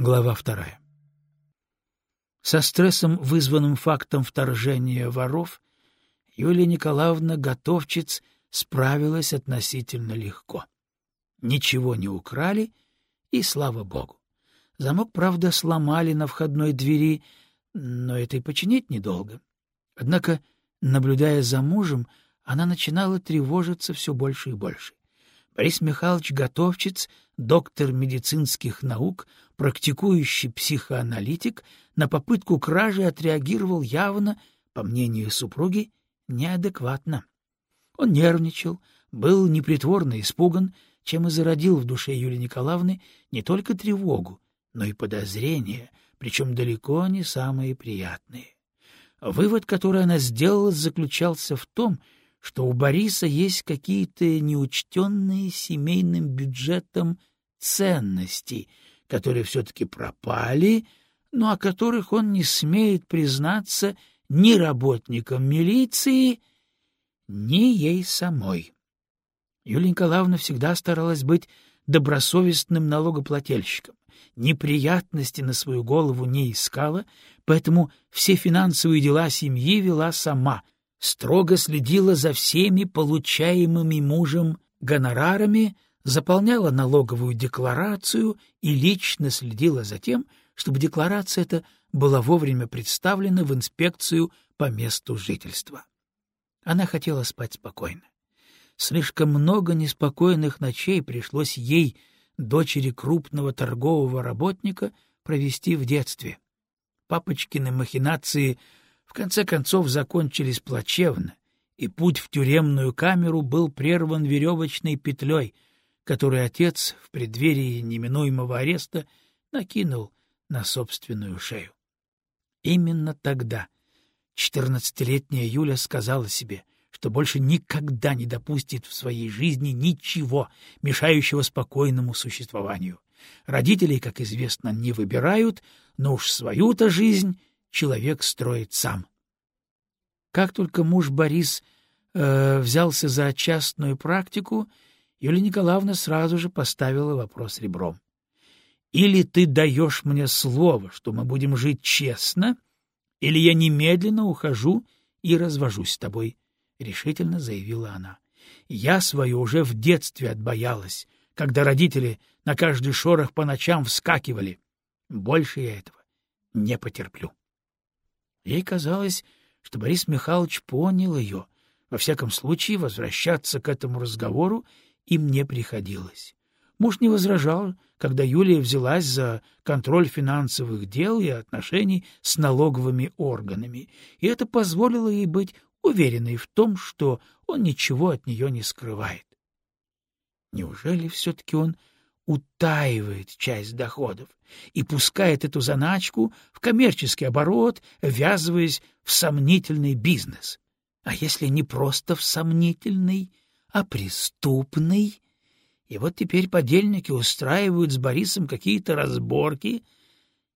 Глава вторая. Со стрессом, вызванным фактом вторжения воров, Юлия Николаевна Готовчиц справилась относительно легко. Ничего не украли, и слава богу. Замок, правда, сломали на входной двери, но это и починить недолго. Однако, наблюдая за мужем, она начинала тревожиться все больше и больше. Борис Михайлович Готовчиц, доктор медицинских наук, практикующий психоаналитик, на попытку кражи отреагировал явно, по мнению супруги, неадекватно. Он нервничал, был непритворно испуган, чем и зародил в душе Юлии Николаевны не только тревогу, но и подозрения, причем далеко не самые приятные. Вывод, который она сделала, заключался в том, что у Бориса есть какие-то неучтенные семейным бюджетом ценности, которые все-таки пропали, но о которых он не смеет признаться ни работникам милиции, ни ей самой. Юлия Николаевна всегда старалась быть добросовестным налогоплательщиком, неприятности на свою голову не искала, поэтому все финансовые дела семьи вела сама, строго следила за всеми получаемыми мужем гонорарами, заполняла налоговую декларацию и лично следила за тем, чтобы декларация эта была вовремя представлена в инспекцию по месту жительства. Она хотела спать спокойно. Слишком много неспокойных ночей пришлось ей, дочери крупного торгового работника, провести в детстве. Папочкины махинации в конце концов закончились плачевно, и путь в тюремную камеру был прерван веревочной петлей, которую отец в преддверии неминуемого ареста накинул на собственную шею. Именно тогда четырнадцатилетняя Юля сказала себе, что больше никогда не допустит в своей жизни ничего, мешающего спокойному существованию. Родителей, как известно, не выбирают, но уж свою-то жизнь человек строит сам. Как только муж Борис э, взялся за частную практику, Юлия Николаевна сразу же поставила вопрос ребром. «Или ты даешь мне слово, что мы будем жить честно, или я немедленно ухожу и развожусь с тобой», — решительно заявила она. «Я свое уже в детстве отбоялась, когда родители на каждый шорох по ночам вскакивали. Больше я этого не потерплю». Ей казалось, что Борис Михайлович понял ее. Во всяком случае, возвращаться к этому разговору им не приходилось. Муж не возражал, когда Юлия взялась за контроль финансовых дел и отношений с налоговыми органами, и это позволило ей быть уверенной в том, что он ничего от нее не скрывает. Неужели все-таки он утаивает часть доходов и пускает эту заначку в коммерческий оборот, ввязываясь в сомнительный бизнес. А если не просто в сомнительный, а преступный? И вот теперь подельники устраивают с Борисом какие-то разборки.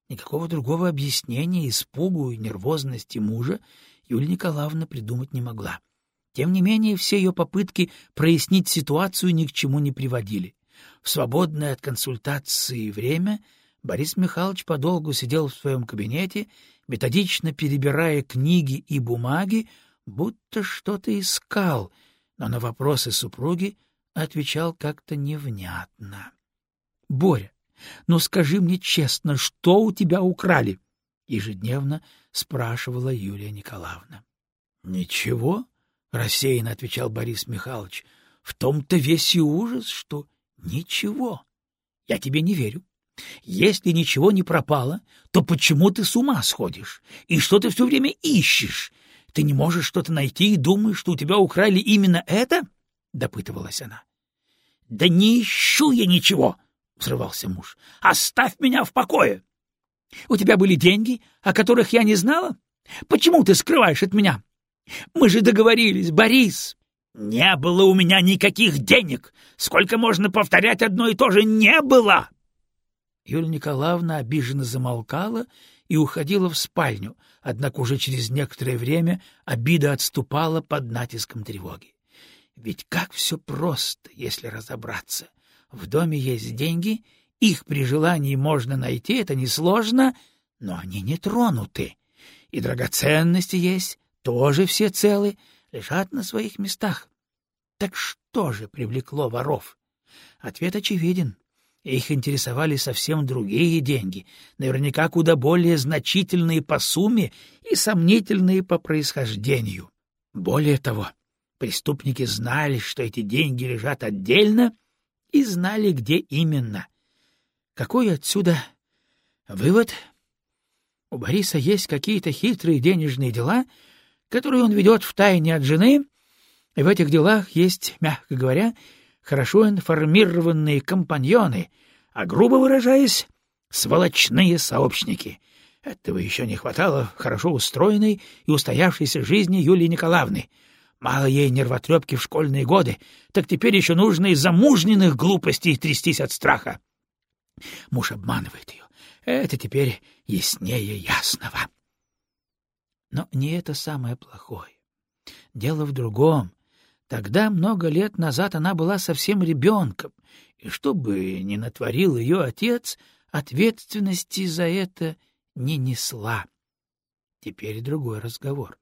Никакого другого объяснения испугу и нервозности мужа Юлия Николаевна придумать не могла. Тем не менее, все ее попытки прояснить ситуацию ни к чему не приводили. В свободное от консультации время Борис Михайлович подолгу сидел в своем кабинете, методично перебирая книги и бумаги, будто что-то искал, но на вопросы супруги отвечал как-то невнятно. — Боря, ну скажи мне честно, что у тебя украли? — ежедневно спрашивала Юлия Николаевна. — Ничего, — рассеянно отвечал Борис Михайлович, — в том-то весь и ужас, что Ничего. Я тебе не верю. Если ничего не пропало, то почему ты с ума сходишь? И что ты все время ищешь? Ты не можешь что-то найти и думаешь, что у тебя украли именно это? — допытывалась она. — Да не ищу я ничего! — взрывался муж. — Оставь меня в покое! У тебя были деньги, о которых я не знала? Почему ты скрываешь от меня? Мы же договорились, Борис! «Не было у меня никаких денег! Сколько можно повторять одно и то же «не было»?» Юлия Николаевна обиженно замолкала и уходила в спальню, однако уже через некоторое время обида отступала под натиском тревоги. Ведь как все просто, если разобраться. В доме есть деньги, Их при желании можно найти, это несложно, но они не тронуты. И драгоценности есть, тоже все целы, лежат на своих местах. Так что же привлекло воров? Ответ очевиден. Их интересовали совсем другие деньги, наверняка куда более значительные по сумме и сомнительные по происхождению. Более того, преступники знали, что эти деньги лежат отдельно, и знали, где именно. Какой отсюда вывод? У Бориса есть какие-то хитрые денежные дела, которые он ведет в тайне от жены, и в этих делах есть, мягко говоря, хорошо информированные компаньоны, а, грубо выражаясь, сволочные сообщники. Этого еще не хватало хорошо устроенной и устоявшейся жизни Юлии Николаевны. Мало ей нервотрепки в школьные годы, так теперь еще нужно из-за мужниных глупостей трястись от страха. Муж обманывает ее. Это теперь яснее ясного. Но не это самое плохое. Дело в другом. Тогда, много лет назад, она была совсем ребенком, и что бы ни натворил ее отец, ответственности за это не несла. Теперь другой разговор.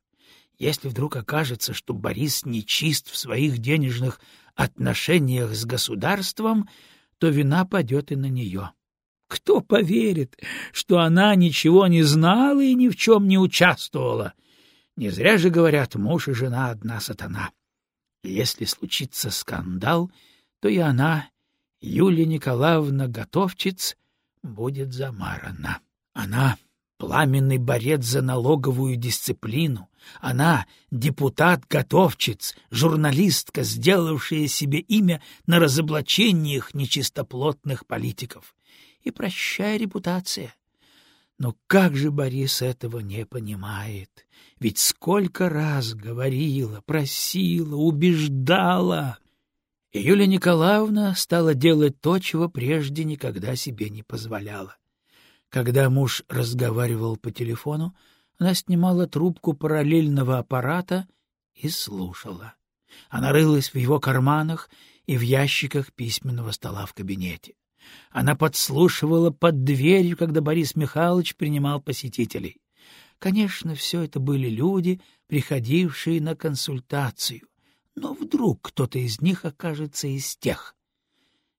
Если вдруг окажется, что Борис нечист в своих денежных отношениях с государством, то вина падет и на нее. Кто поверит, что она ничего не знала и ни в чем не участвовала? Не зря же говорят, муж и жена одна сатана. Если случится скандал, то и она, Юлия Николаевна Готовчиц, будет замарана. Она — пламенный борец за налоговую дисциплину. Она — депутат-готовчиц, журналистка, сделавшая себе имя на разоблачениях нечистоплотных политиков. И прощай репутация. Но как же Борис этого не понимает? Ведь сколько раз говорила, просила, убеждала. И Юлия Николаевна стала делать то, чего прежде никогда себе не позволяла. Когда муж разговаривал по телефону, она снимала трубку параллельного аппарата и слушала. Она рылась в его карманах и в ящиках письменного стола в кабинете. Она подслушивала под дверью, когда Борис Михайлович принимал посетителей. Конечно, все это были люди, приходившие на консультацию, но вдруг кто-то из них окажется из тех.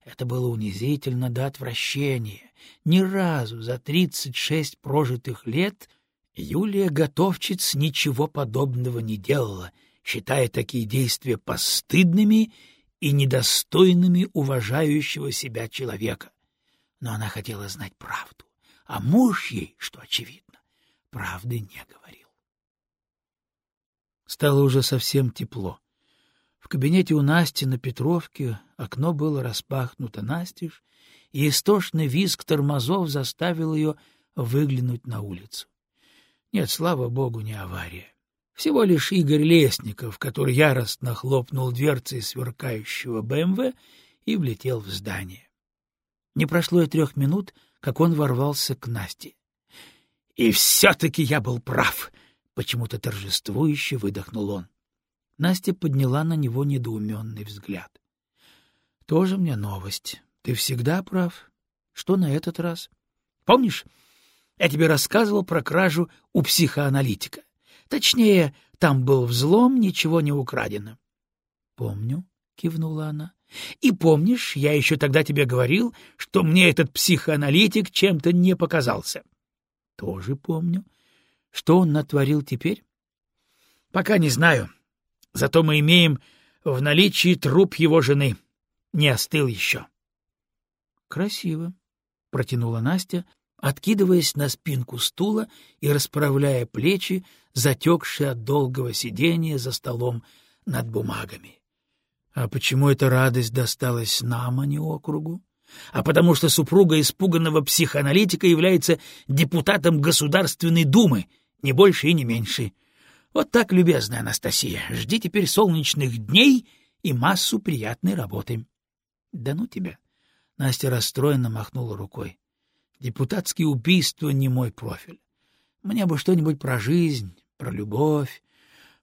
Это было унизительно до отвращения. Ни разу за тридцать шесть прожитых лет Юлия Готовчиц ничего подобного не делала, считая такие действия постыдными и недостойными уважающего себя человека. Но она хотела знать правду, а муж ей, что очевидно, правды не говорил. Стало уже совсем тепло. В кабинете у Насти на Петровке окно было распахнуто настежь, и истошный визг тормозов заставил ее выглянуть на улицу. Нет, слава богу, не авария. Всего лишь Игорь Лесников, который яростно хлопнул дверцей сверкающего БМВ и влетел в здание. Не прошло и трех минут, как он ворвался к Насте. — И все-таки я был прав! — почему-то торжествующе выдохнул он. Настя подняла на него недоуменный взгляд. — Тоже мне новость. Ты всегда прав. Что на этот раз? Помнишь, я тебе рассказывал про кражу у психоаналитика? Точнее, там был взлом, ничего не украдено. — Помню, — кивнула она. — И помнишь, я еще тогда тебе говорил, что мне этот психоаналитик чем-то не показался? — Тоже помню. Что он натворил теперь? — Пока не знаю. Зато мы имеем в наличии труп его жены. Не остыл еще. — Красиво, — протянула Настя, откидываясь на спинку стула и расправляя плечи, затекшие от долгого сидения за столом над бумагами. А почему эта радость досталась нам, а не округу? А потому что супруга испуганного психоаналитика является депутатом Государственной Думы, не больше и не меньше. Вот так, любезная Анастасия, жди теперь солнечных дней и массу приятной работы. Да ну тебя! Настя расстроенно махнула рукой. Депутатские убийства не мой профиль. Мне бы что-нибудь про жизнь, про любовь,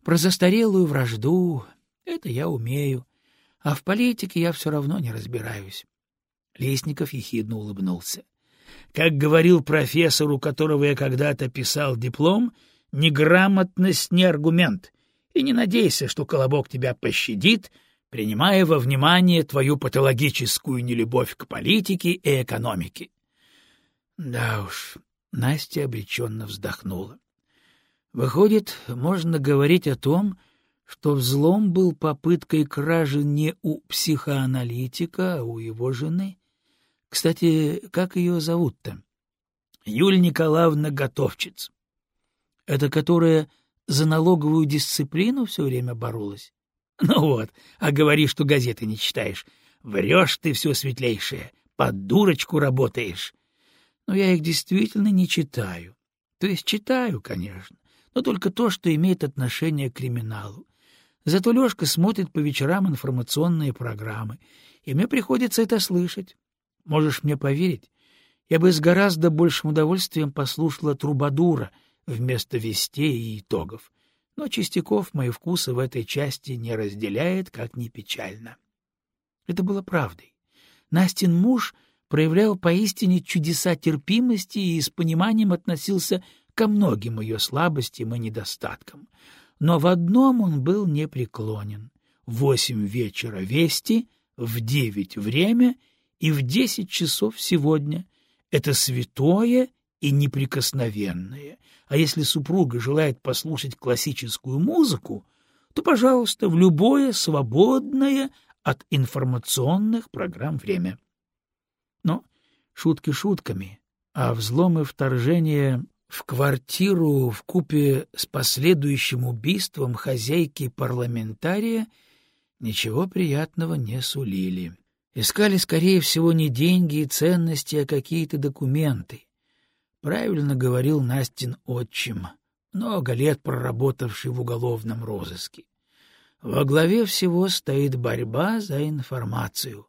про застарелую вражду. Это я умею. А в политике я все равно не разбираюсь. Лесников ехидно улыбнулся. Как говорил профессор, у которого я когда-то писал диплом, неграмотность не аргумент, и не надейся, что Колобок тебя пощадит, принимая во внимание твою патологическую нелюбовь к политике и экономике. Да уж, Настя обреченно вздохнула. Выходит, можно говорить о том, что взлом был попыткой кражи не у психоаналитика, а у его жены. Кстати, как ее зовут-то? Юлия Николаевна Готовчиц. Это которая за налоговую дисциплину все время боролась? Ну вот, а говоришь, что газеты не читаешь. Врешь ты все светлейшее, под дурочку работаешь. Но я их действительно не читаю. То есть читаю, конечно, но только то, что имеет отношение к криминалу. Зато Лёшка смотрит по вечерам информационные программы, и мне приходится это слышать. Можешь мне поверить, я бы с гораздо большим удовольствием послушала Трубадура вместо вестей и итогов. Но Чистяков мои вкусы в этой части не разделяет, как ни печально. Это было правдой. Настин муж проявлял поистине чудеса терпимости и с пониманием относился ко многим ее слабостям и недостаткам. Но в одном он был непреклонен. Восемь вечера вести, в девять время и в десять часов сегодня. Это святое и неприкосновенное. А если супруга желает послушать классическую музыку, то, пожалуйста, в любое свободное от информационных программ время. Шутки шутками, а взломы вторжения в квартиру в купе с последующим убийством хозяйки парламентария ничего приятного не сулили. Искали, скорее всего, не деньги и ценности, а какие-то документы. Правильно говорил Настин отчим, много лет проработавший в уголовном розыске. Во главе всего стоит борьба за информацию.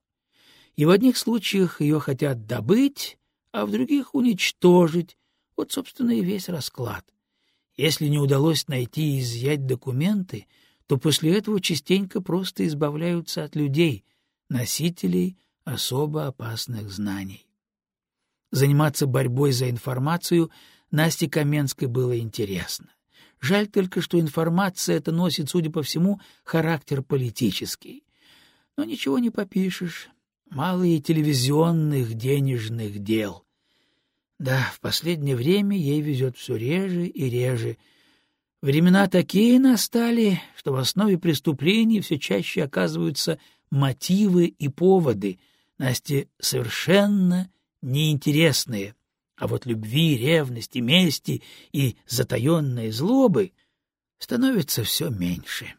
И в одних случаях ее хотят добыть, а в других — уничтожить, вот, собственно, и весь расклад. Если не удалось найти и изъять документы, то после этого частенько просто избавляются от людей, носителей особо опасных знаний. Заниматься борьбой за информацию Насте Каменской было интересно. Жаль только, что информация эта носит, судя по всему, характер политический. Но ничего не попишешь. Мало и телевизионных денежных дел. Да, в последнее время ей везет все реже и реже. Времена такие настали, что в основе преступлений все чаще оказываются мотивы и поводы, Насте совершенно неинтересные. А вот любви, ревности, мести и затаенной злобы становится все меньше.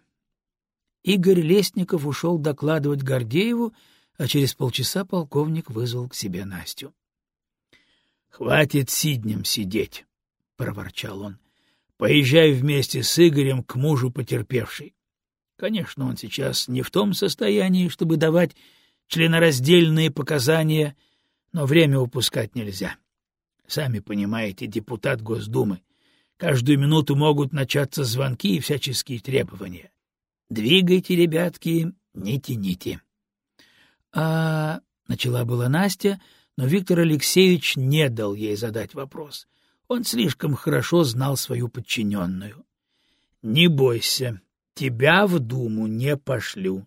Игорь Лесников ушел докладывать Гордееву, а через полчаса полковник вызвал к себе Настю. Хватит сиднем сидеть, — проворчал он. — Поезжай вместе с Игорем к мужу потерпевшей. Конечно, он сейчас не в том состоянии, чтобы давать членораздельные показания, но время упускать нельзя. Сами понимаете, депутат Госдумы. Каждую минуту могут начаться звонки и всяческие требования. Двигайте, ребятки, не тяните. — А... — начала была Настя, — но Виктор Алексеевич не дал ей задать вопрос. Он слишком хорошо знал свою подчиненную. — Не бойся, тебя в Думу не пошлю.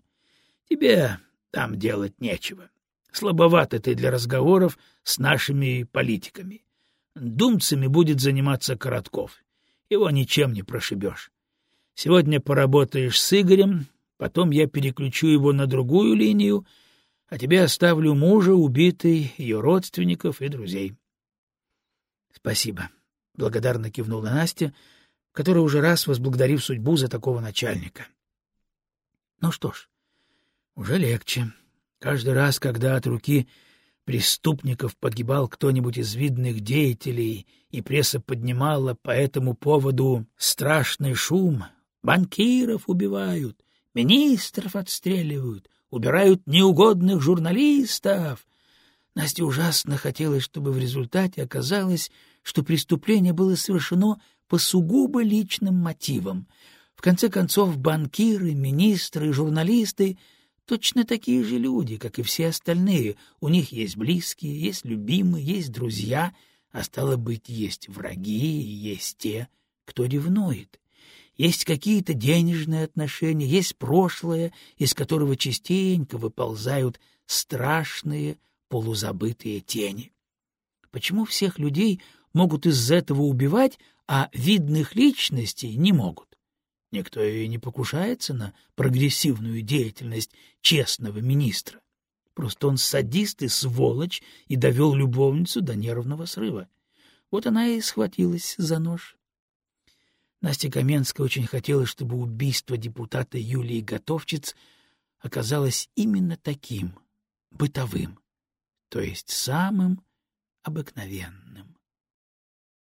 Тебе там делать нечего. Слабовато ты для разговоров с нашими политиками. Думцами будет заниматься Коротков. Его ничем не прошибешь. Сегодня поработаешь с Игорем, потом я переключу его на другую линию — а тебе оставлю мужа, убитый, ее родственников и друзей. — Спасибо, — благодарно кивнула Настя, которая уже раз возблагодарив судьбу за такого начальника. — Ну что ж, уже легче. Каждый раз, когда от руки преступников погибал кто-нибудь из видных деятелей, и пресса поднимала по этому поводу страшный шум, банкиров убивают, министров отстреливают, убирают неугодных журналистов. Насте ужасно хотелось, чтобы в результате оказалось, что преступление было совершено по сугубо личным мотивам. В конце концов, банкиры, министры и журналисты точно такие же люди, как и все остальные. У них есть близкие, есть любимые, есть друзья, а стало быть, есть враги и есть те, кто ревнует. Есть какие-то денежные отношения, есть прошлое, из которого частенько выползают страшные полузабытые тени. Почему всех людей могут из-за этого убивать, а видных личностей не могут? Никто и не покушается на прогрессивную деятельность честного министра. Просто он садист и сволочь и довел любовницу до нервного срыва. Вот она и схватилась за нож. Настя Каменская очень хотела, чтобы убийство депутата Юлии Готовчиц оказалось именно таким, бытовым, то есть самым обыкновенным.